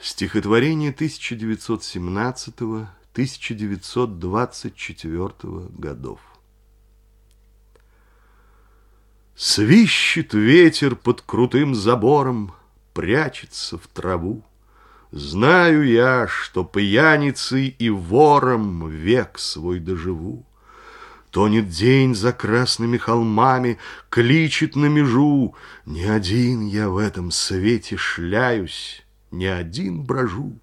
Стихотворение 1917-1924 годов. Свищет ветер под крутым забором, Прячется в траву. Знаю я, что пьяницей и вором Век свой доживу. Тонет день за красными холмами, Кличет на межу. Не один я в этом свете шляюсь, не один брожу.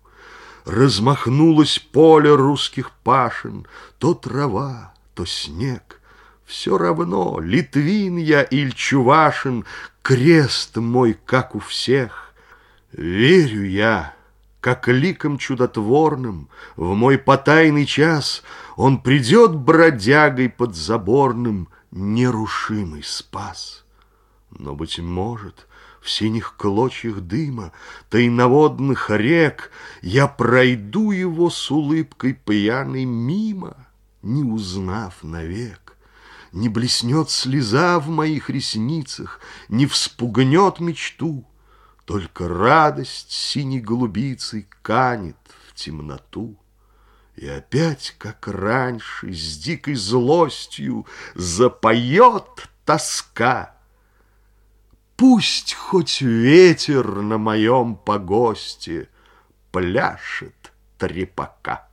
Размахнулось поле русских пашин, То трава, то снег. Все равно, Литвин я или Чувашин, Крест мой, как у всех. Верю я, как ликом чудотворным, В мой потайный час Он придет бродягой подзаборным, Нерушимый спас. Но, быть может, в синих клочьях дыма, Тайноводных рек Я пройду его с улыбкой пьяной мимо, Не узнав навек. Не блеснет слеза в моих ресницах, Не вспугнет мечту, Только радость синей голубицей Канет в темноту. И опять, как раньше, с дикой злостью Запоет тоска — Пусть хоть ветер на моем погосте Пляшет трепака.